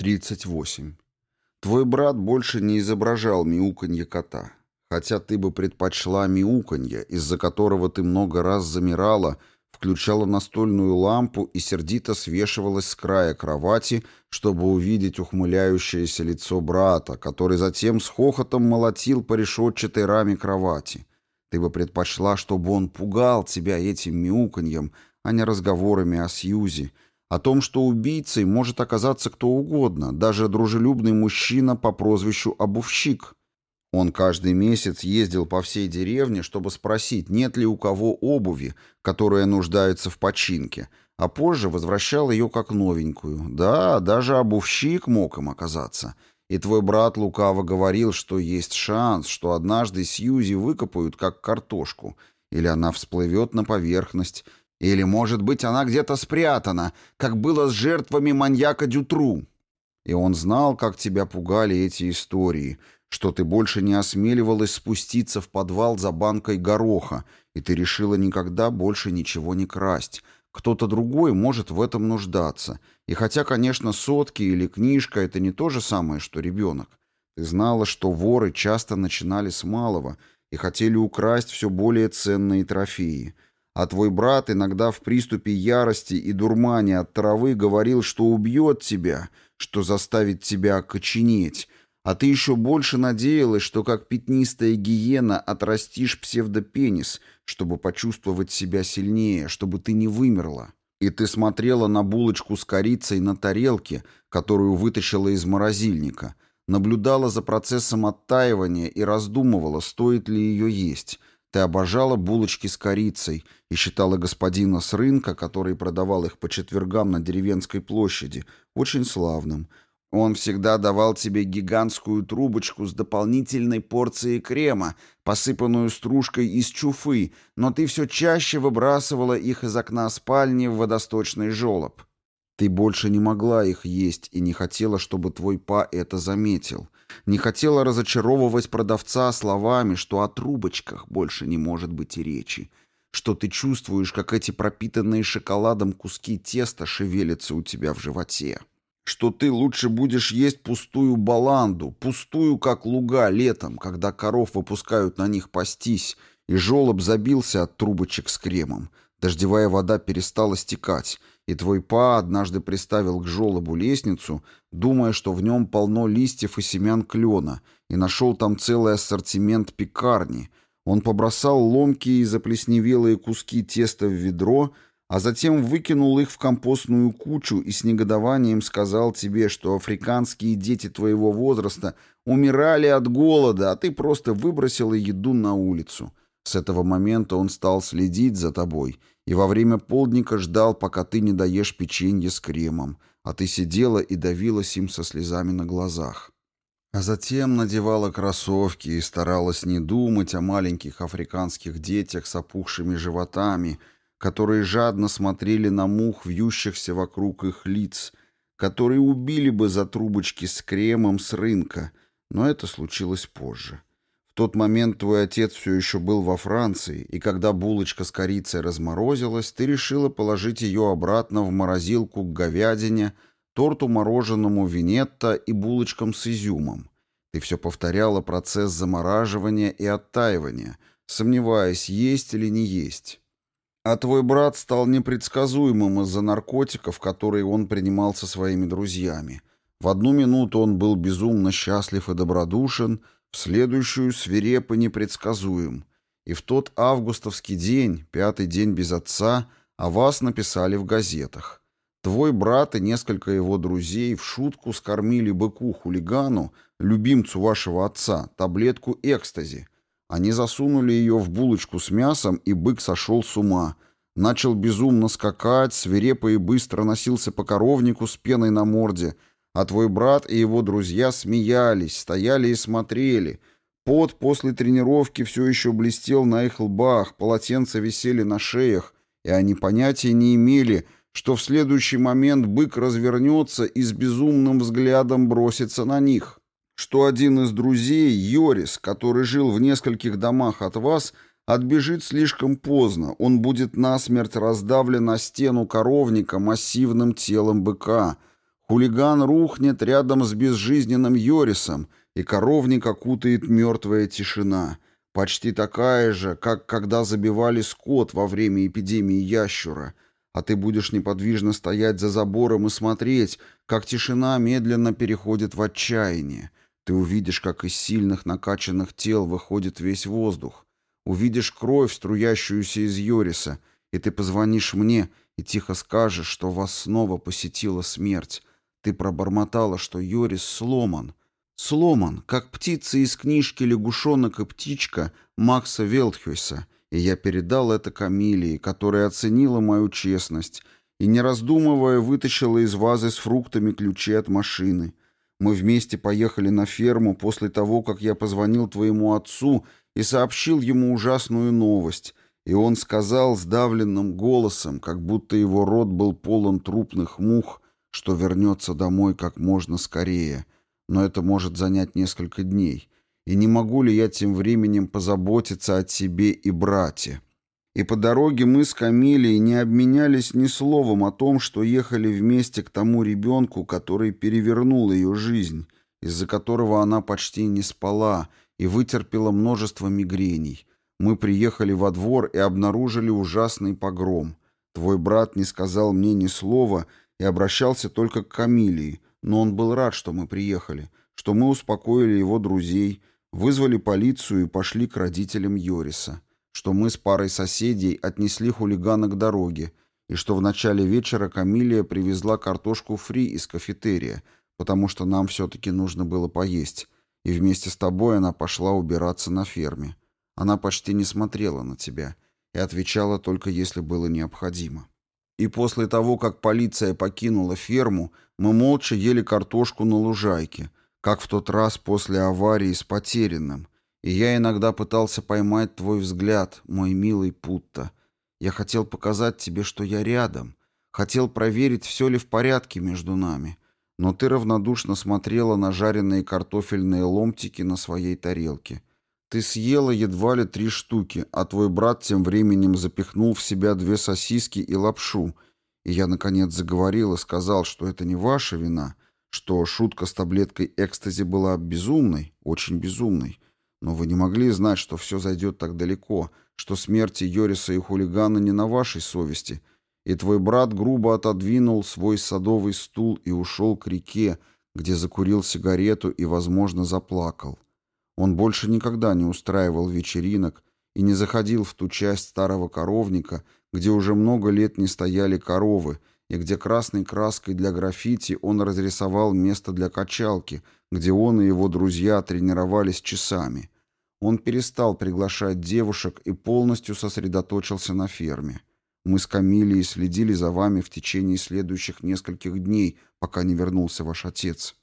38. Твой брат больше не изображал мяуканье кота. Хотя ты бы предпочла мяуканье, из-за которого ты много раз замирала, включала настольную лампу и сердито свешивалась с края кровати, чтобы увидеть ухмыляющееся лицо брата, который затем с хохотом молотил по решетчатой раме кровати. Ты бы предпочла, чтобы он пугал тебя этим мяуканьем, а не разговорами о Сьюзи, о том, что убийцей может оказаться кто угодно, даже дружелюбный мужчина по прозвищу Обувщик. Он каждый месяц ездил по всей деревне, чтобы спросить, нет ли у кого обуви, которая нуждается в починке, а позже возвращал ее как новенькую. Да, даже обувщик мог им оказаться. И твой брат лукаво говорил, что есть шанс, что однажды Сьюзи выкопают как картошку, или она всплывет на поверхность, или, может быть, она где-то спрятана, как было с жертвами маньяка Дютру. И он знал, как тебя пугали эти истории, что ты больше не осмеливалась спуститься в подвал за банкой гороха, и ты решила никогда больше ничего не красть. Кто-то другой может в этом нуждаться. И хотя, конечно, сотки или книжка — это не то же самое, что ребенок. Ты знала, что воры часто начинали с малого и хотели украсть все более ценные трофеи — а твой брат иногда в приступе ярости и дурмани от травы говорил, что убьет тебя, что заставит тебя окоченеть, а ты еще больше надеялась, что как пятнистая гиена отрастишь псевдопенис, чтобы почувствовать себя сильнее, чтобы ты не вымерла. И ты смотрела на булочку с корицей на тарелке, которую вытащила из морозильника, наблюдала за процессом оттаивания и раздумывала, стоит ли ее есть, ты обожала булочки с корицей и считала господина с рынка, который продавал их по четвергам на деревенской площади, очень славным. Он всегда давал тебе гигантскую трубочку с дополнительной порцией крема, посыпанную стружкой из чуфы, но ты все чаще выбрасывала их из окна спальни в водосточный желоб. Ты больше не могла их есть и не хотела, чтобы твой па это заметил. Не хотела разочаровывать продавца словами, что о трубочках больше не может быть и речи. Что ты чувствуешь, как эти пропитанные шоколадом куски теста шевелятся у тебя в животе. Что ты лучше будешь есть пустую баланду, пустую, как луга, летом, когда коров выпускают на них пастись, и жолоб забился от трубочек с кремом. Дождевая вода перестала стекать, и твой па однажды приставил к жолобу лестницу, думая, что в нем полно листьев и семян клена, и нашел там целый ассортимент пекарни. Он побросал ломкие и заплесневелые куски теста в ведро, а затем выкинул их в компостную кучу и с негодованием сказал тебе, что африканские дети твоего возраста умирали от голода, а ты просто выбросила еду на улицу. С этого момента он стал следить за тобой и во время полдника ждал, пока ты не доешь печенье с кремом, а ты сидела и давилась им со слезами на глазах. А затем надевала кроссовки и старалась не думать о маленьких африканских детях с опухшими животами, которые жадно смотрели на мух, вьющихся вокруг их лиц, которые убили бы за трубочки с кремом с рынка, но это случилось позже тот момент твой отец все еще был во Франции, и когда булочка с корицей разморозилась, ты решила положить ее обратно в морозилку к говядине, торту мороженому винетто и булочкам с изюмом. Ты все повторяла процесс замораживания и оттаивания, сомневаясь, есть или не есть. А твой брат стал непредсказуемым из-за наркотиков, которые он принимал со своими друзьями. В одну минуту он был безумно счастлив и добродушен — в следующую свирепо непредсказуем. И в тот августовский день, пятый день без отца, о вас написали в газетах. Твой брат и несколько его друзей в шутку скормили быку-хулигану, любимцу вашего отца, таблетку экстази. Они засунули ее в булочку с мясом, и бык сошел с ума. Начал безумно скакать, свирепо и быстро носился по коровнику с пеной на морде — а твой брат и его друзья смеялись, стояли и смотрели. Пот после тренировки все еще блестел на их лбах, полотенца висели на шеях, и они понятия не имели, что в следующий момент бык развернется и с безумным взглядом бросится на них. Что один из друзей, Йорис, который жил в нескольких домах от вас, отбежит слишком поздно, он будет насмерть раздавлен на стену коровника массивным телом быка — Хулиган рухнет рядом с безжизненным Йорисом, и коровник окутает мертвая тишина, почти такая же, как когда забивали скот во время эпидемии ящура, а ты будешь неподвижно стоять за забором и смотреть, как тишина медленно переходит в отчаяние. Ты увидишь, как из сильных накачанных тел выходит весь воздух. Увидишь кровь, струящуюся из Йориса, и ты позвонишь мне и тихо скажешь, что вас снова посетила смерть. Ты пробормотала, что Йорис сломан. Сломан, как птица из книжки «Лягушонок и птичка» Макса Велтхюйса — и я передал это Камилии, которая оценила мою честность и, не раздумывая, вытащила из вазы с фруктами ключи от машины. Мы вместе поехали на ферму после того, как я позвонил твоему отцу и сообщил ему ужасную новость, и он сказал сдавленным голосом, как будто его рот был полон трупных мух, что вернется домой как можно скорее, но это может занять несколько дней — и не могу ли я тем временем позаботиться о себе и брате. И по дороге мы с Камилией не обменялись ни словом о том, что ехали вместе к тому ребенку, который перевернул ее жизнь, из-за которого она почти не спала и вытерпела множество мигрений. Мы приехали во двор и обнаружили ужасный погром. Твой брат не сказал мне ни слова и обращался только к Камилии, но он был рад, что мы приехали, что мы успокоили его друзей, Вызвали полицию и пошли к родителям Йориса, что мы с парой соседей отнесли хулигана к дороге, и что в начале вечера Камилия привезла картошку фри из кафетерия, потому что нам все-таки нужно было поесть, и вместе с тобой она пошла убираться на ферме. Она почти не смотрела на тебя и отвечала только если было необходимо. И после того, как полиция покинула ферму, мы молча ели картошку на лужайке, как в тот раз после аварии с потерянным, и я иногда пытался поймать твой взгляд, мой милый Путта. Я хотел показать тебе, что я рядом, хотел проверить, все ли в порядке между нами, но ты равнодушно смотрела на жареные картофельные ломтики на своей тарелке. Ты съела едва ли три штуки, а твой брат тем временем запихнул в себя две сосиски и лапшу, и я, наконец, заговорил и сказал, что это не ваша вина — что шутка с таблеткой экстази была безумной, очень безумной, но вы не могли знать, что все зайдет так далеко, что смерти Йориса и хулигана не на вашей совести, и твой брат грубо отодвинул свой садовый стул и ушел к реке, где закурил сигарету и, возможно, заплакал. Он больше никогда не устраивал вечеринок и не заходил в ту часть старого коровника, где уже много лет не стояли коровы, и где красной краской для граффити он разрисовал место для качалки, где он и его друзья тренировались часами. Он перестал приглашать девушек и полностью сосредоточился на ферме. Мы с Камилией следили за вами в течение следующих нескольких дней, пока не вернулся ваш отец.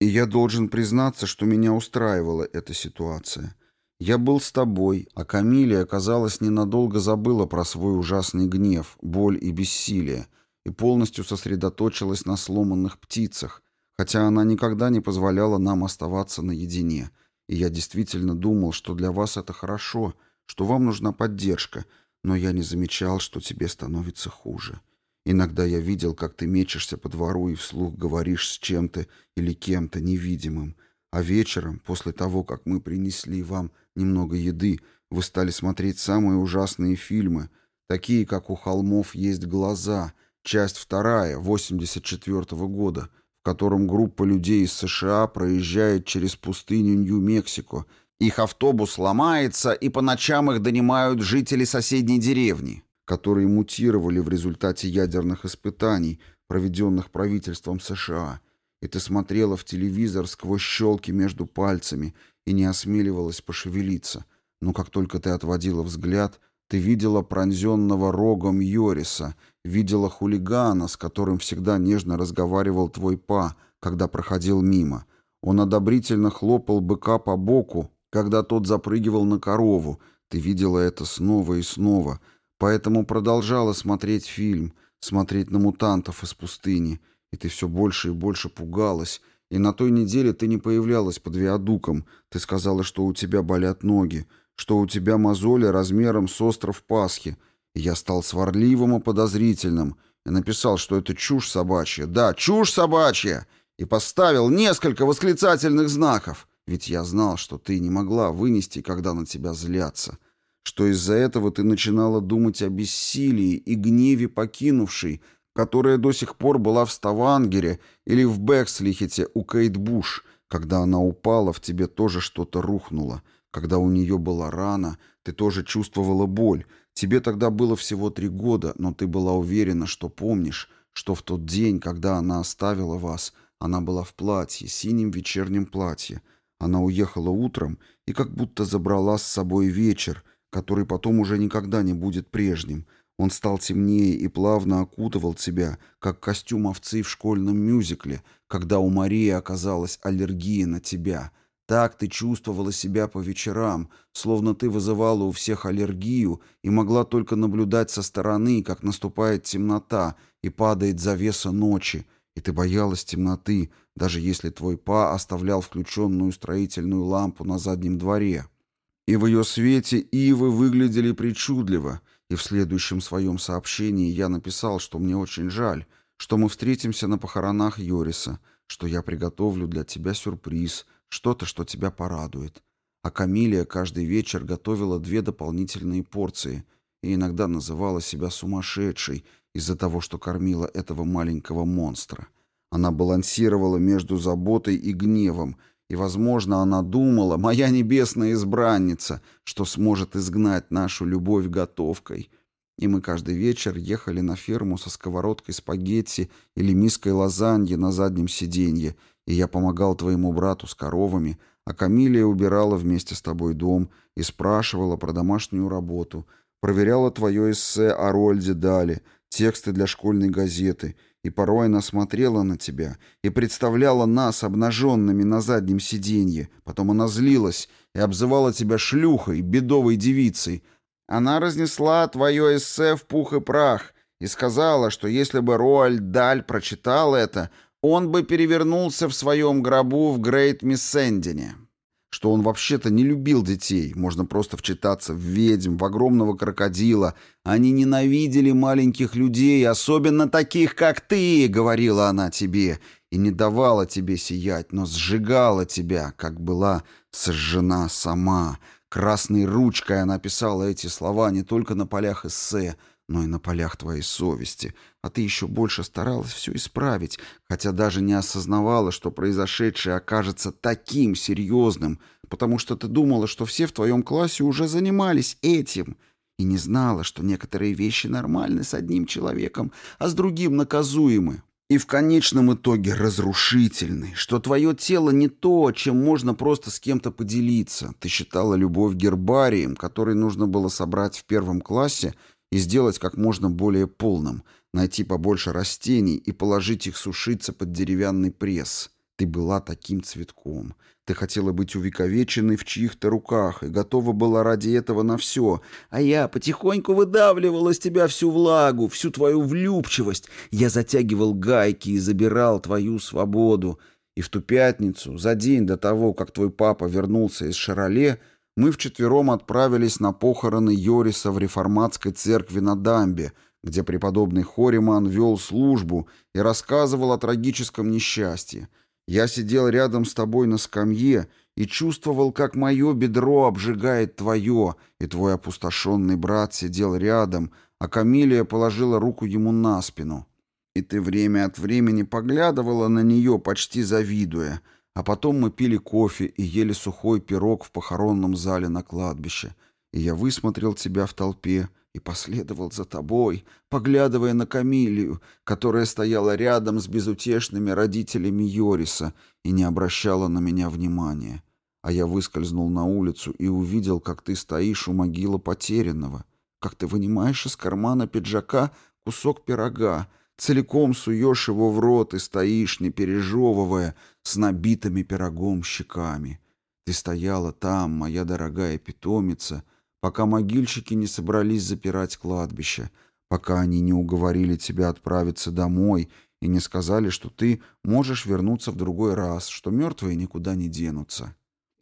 И я должен признаться, что меня устраивала эта ситуация. Я был с тобой, а Камилия, казалось, ненадолго забыла про свой ужасный гнев, боль и бессилие, и полностью сосредоточилась на сломанных птицах, хотя она никогда не позволяла нам оставаться наедине. И я действительно думал, что для вас это хорошо, что вам нужна поддержка, но я не замечал, что тебе становится хуже. Иногда я видел, как ты мечешься по двору и вслух говоришь с чем-то или кем-то невидимым, а вечером, после того, как мы принесли вам немного еды, вы стали смотреть самые ужасные фильмы, такие, как «У холмов есть глаза», Часть вторая, 84 -го года, в котором группа людей из США проезжает через пустыню Нью-Мексико. Их автобус ломается, и по ночам их донимают жители соседней деревни, которые мутировали в результате ядерных испытаний, проведенных правительством США. И ты смотрела в телевизор сквозь щелки между пальцами и не осмеливалась пошевелиться. Но как только ты отводила взгляд, ты видела пронзенного рогом Йориса — Видела хулигана, с которым всегда нежно разговаривал твой па, когда проходил мимо. Он одобрительно хлопал быка по боку, когда тот запрыгивал на корову. Ты видела это снова и снова, поэтому продолжала смотреть фильм, смотреть на мутантов из пустыни, и ты все больше и больше пугалась, и на той неделе ты не появлялась под виадуком. Ты сказала, что у тебя болят ноги, что у тебя мозоли размером с остров Пасхи, я стал сварливым и подозрительным, и написал, что это чушь собачья. Да, чушь собачья! И поставил несколько восклицательных знаков. Ведь я знал, что ты не могла вынести, когда на тебя злятся. Что из-за этого ты начинала думать о бессилии и гневе покинувшей, которая до сих пор была в Ставангере или в Бэкслихете у Кейт Буш. Когда она упала, в тебе тоже что-то рухнуло. Когда у нее была рана, ты тоже чувствовала боль. Тебе тогда было всего три года, но ты была уверена, что помнишь, что в тот день, когда она оставила вас, она была в платье, синем вечернем платье. Она уехала утром и как будто забрала с собой вечер, который потом уже никогда не будет прежним. Он стал темнее и плавно окутывал тебя, как костюм овцы в школьном мюзикле, когда у Марии оказалась аллергия на тебя. Так ты чувствовала себя по вечерам, словно ты вызывала у всех аллергию и могла только наблюдать со стороны, как наступает темнота и падает завеса ночи, и ты боялась темноты, даже если твой па оставлял включенную строительную лампу на заднем дворе. И в ее свете ивы выглядели причудливо, и в следующем своем сообщении я написал, что мне очень жаль, что мы встретимся на похоронах Йориса, что я приготовлю для тебя сюрприз, что-то, что тебя порадует. А Камилия каждый вечер готовила две дополнительные порции и иногда называла себя сумасшедшей из-за того, что кормила этого маленького монстра. Она балансировала между заботой и гневом, и, возможно, она думала, моя небесная избранница, что сможет изгнать нашу любовь готовкой. И мы каждый вечер ехали на ферму со сковородкой спагетти или миской лазаньи на заднем сиденье, и я помогал твоему брату с коровами, а Камилия убирала вместе с тобой дом и спрашивала про домашнюю работу, проверяла твое эссе о Рольде Дали, тексты для школьной газеты — и порой она смотрела на тебя и представляла нас обнаженными на заднем сиденье. Потом она злилась и обзывала тебя шлюхой, бедовой девицей. Она разнесла твое эссе в пух и прах и сказала, что если бы Роальд Даль прочитал это, он бы перевернулся в своем гробу в Грейт Миссендине что он вообще-то не любил детей, можно просто вчитаться в ведьм, в огромного крокодила. Они ненавидели маленьких людей, особенно таких, как ты, говорила она тебе, и не давала тебе сиять, но сжигала тебя, как была сожжена сама. Красной ручкой она писала эти слова не только на полях эссе, но и на полях твоей совести. А ты еще больше старалась все исправить, хотя даже не осознавала, что произошедшее окажется таким серьезным, потому что ты думала, что все в твоем классе уже занимались этим, и не знала, что некоторые вещи нормальны с одним человеком, а с другим наказуемы. И в конечном итоге разрушительны, что твое тело не то, чем можно просто с кем-то поделиться. Ты считала любовь гербарием, который нужно было собрать в первом классе — и сделать как можно более полным, найти побольше растений и положить их сушиться под деревянный пресс. Ты была таким цветком. Ты хотела быть увековеченной в чьих-то руках и готова была ради этого на все. А я потихоньку выдавливал из тебя всю влагу, всю твою влюбчивость. Я затягивал гайки и забирал твою свободу. И в ту пятницу, за день до того, как твой папа вернулся из Шароле, мы вчетвером отправились на похороны Йориса в реформатской церкви на Дамбе, где преподобный Хориман вел службу и рассказывал о трагическом несчастье. Я сидел рядом с тобой на скамье и чувствовал, как мое бедро обжигает твое, и твой опустошенный брат сидел рядом, а Камилия положила руку ему на спину. И ты время от времени поглядывала на нее, почти завидуя — а потом мы пили кофе и ели сухой пирог в похоронном зале на кладбище. И я высмотрел тебя в толпе и последовал за тобой, поглядывая на Камилию, которая стояла рядом с безутешными родителями Йориса и не обращала на меня внимания. А я выскользнул на улицу и увидел, как ты стоишь у могилы потерянного, как ты вынимаешь из кармана пиджака кусок пирога, целиком суешь его в рот и стоишь, не пережевывая, с набитыми пирогом щеками. Ты стояла там, моя дорогая питомица, пока могильщики не собрались запирать кладбище, пока они не уговорили тебя отправиться домой и не сказали, что ты можешь вернуться в другой раз, что мертвые никуда не денутся.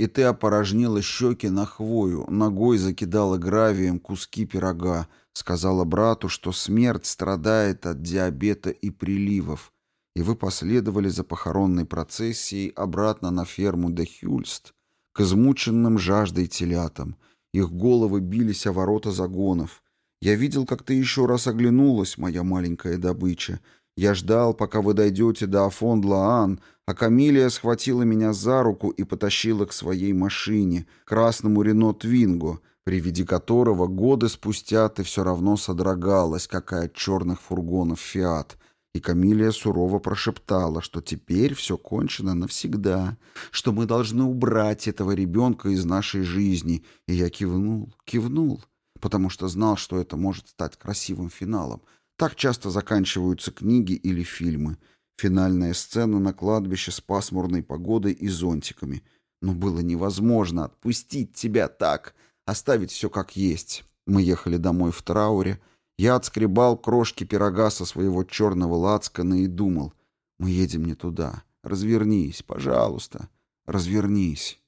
И ты опорожнила щеки на хвою, ногой закидала гравием куски пирога, сказала брату, что смерть страдает от диабета и приливов, и вы последовали за похоронной процессией обратно на ферму де Хюльст, к измученным жаждой телятам. Их головы бились о ворота загонов. Я видел, как ты еще раз оглянулась, моя маленькая добыча. Я ждал, пока вы дойдете до Афон-Лаан, а Камилия схватила меня за руку и потащила к своей машине, красному Рено Твинго, при виде которого годы спустя ты все равно содрогалась, какая от черных фургонов «Фиат», и Камилия сурово прошептала, что теперь все кончено навсегда, что мы должны убрать этого ребенка из нашей жизни. И я кивнул, кивнул, потому что знал, что это может стать красивым финалом. Так часто заканчиваются книги или фильмы. Финальная сцена на кладбище с пасмурной погодой и зонтиками. Но было невозможно отпустить тебя так, оставить все как есть. Мы ехали домой в трауре, я отскребал крошки пирога со своего черного лацкана и думал, мы едем не туда. Развернись, пожалуйста, развернись.